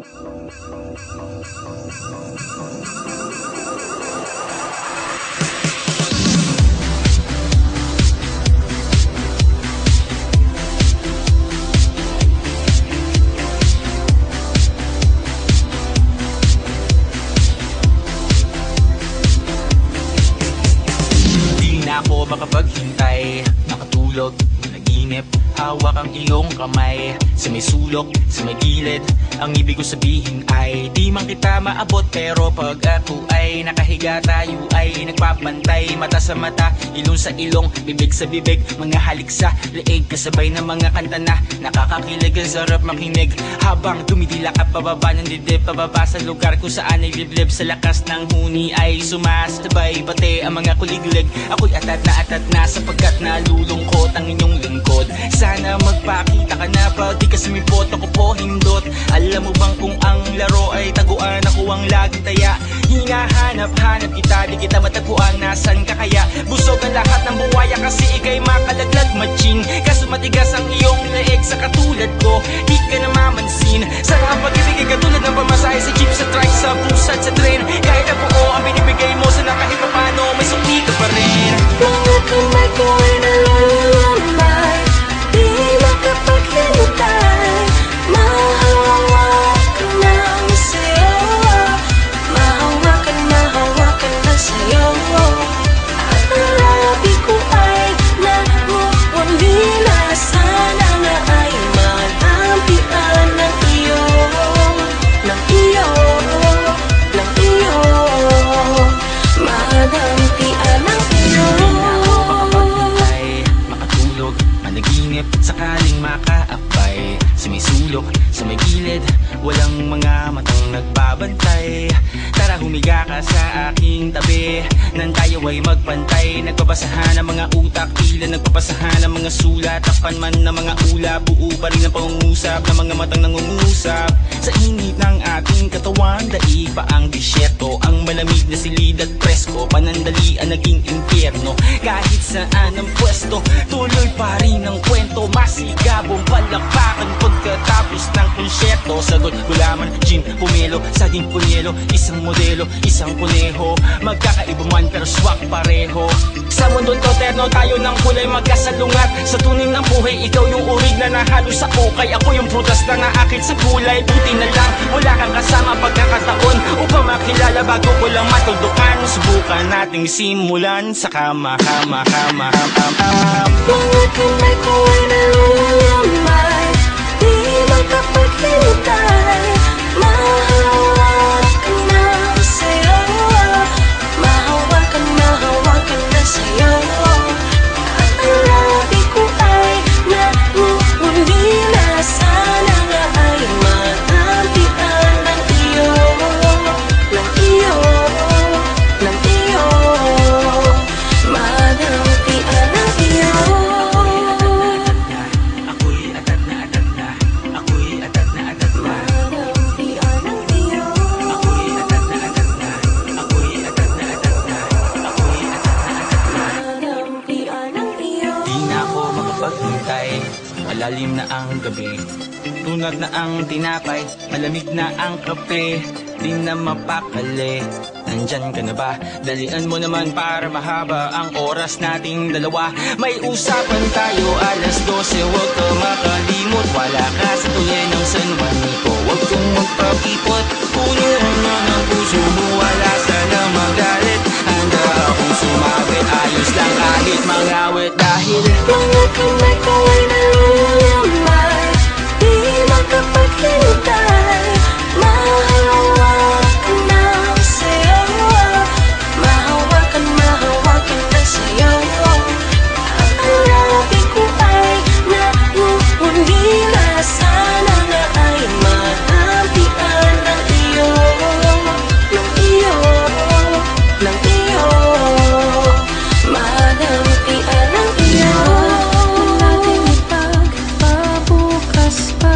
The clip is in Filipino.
Di na ako makapaghintay Nakatulog, naginip Hawak ang iyong kamay. Sa may sulok, sa may gilid Ang ibig ko sabihin ay Di man kita maabot Pero pag ako ay Nakahiga tayo ay Nagpapantay. Mata sa mata, ilong sa ilong Bibig sa bibig, mga halik sa leeg. Kasabay ng mga kanta na Nakakakilig ang sarap makinig. Habang dumidila ka pababa ng dibdib Pababa sa lugar kung saan ay liblib. Sa lakas ng huni ay sumasabay Pati ang mga kuliglig. Ako'y atat na atat na Sapagkat nalulungkot ang inyong lingkod Sana magpakita ka na Pag di ka sumipot. Ako po hindot. Alam mo bang kung ang laro ay taguan? Ako ang laging taya. Hinahanap-hanap kita Di kita matagpuan. Nasaan ka kaya? Busog ang lahat ng buwaya Kasi ikay makalaglag matching Kaso matigas ang iyong leeg nagbabantay Tara humiga ka sa aking tabi. Nang tayo ay magpantay Nagbabasahan ang mga utak, tila nagpapasahan ang mga sulat. Takpan man ng mga ulap, buo pa rin ang pangungusap Ng mga matang nangungusap. Sa init ng ating katawan, daig pa ang disyerto. Ang malamig na silid at presko Panandalian naging impyerno. Kahit saan ang pwesto Tuloy pa rin ang kwento. Masigabong palakpakan Pagkatapos ng konsyerto. Sagot gulaman, gin, pumelo Saging punyelo, isang modelo Isang kuneho. Magkakaiba man pero swak pareho. Sa mundo to terno tayo ng kulay magkasalungat. Sa tuning ng buhay ikaw yung urig na nahalo sa ukay. Ako yung prutas na naakit sa kulay Buti na lang wala kang kasama pagkakataon. Upang makilala bago ko lang matuldukan Subukan nating simulan sa kama kama kama kama kama Mga kamay ko ay nalulumay Di makapaghintay Mahawakan Malalim na ang gabi. Tunag na ang tinapay Malamig na ang kape. Di na mapakali. Nandyan ka na ba? Dalian mo naman para mahaba ang oras nating dalawa. May usapan tayo alas 12 Huwag ka makalimot. Wala ka sa tuloy ng San Juanico Huwag kang magpakipot Punuan na ng puso mo Wala sana magalit. Handa akong sumabit Ayos lang kahit mangawit. Dahil Mga kamay whisper